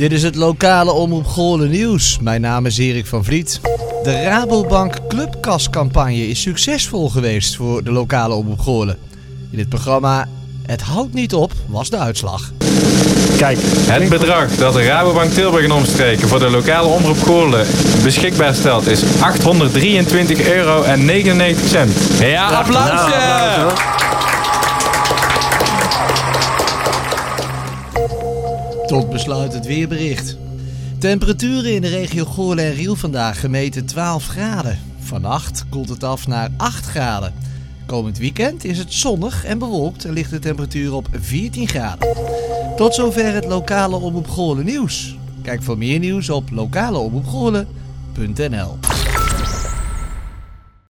Dit is het lokale Omroep Goorlen nieuws. Mijn naam is Erik van Vliet. De Rabobank Clubkascampagne is succesvol geweest voor de lokale Omroep Goorlen. In het programma Het houdt niet op was de uitslag. Kijk, Het bedrag dat de Rabobank Tilburg en omstreken voor de lokale omroep Goorlen beschikbaar stelt is 823,99 euro. Ja, applausje! nou, applaus, Tot besluit het weerbericht. Temperaturen in de regio Goorlen en Riel vandaag gemeten 12 graden. Vannacht koelt het af naar 8 graden. Komend weekend is het zonnig en bewolkt en ligt de temperatuur op 14 graden. Tot zover het lokale Omroep Goorlen nieuws. Kijk voor meer nieuws op lokaleomroepgoorlen.nl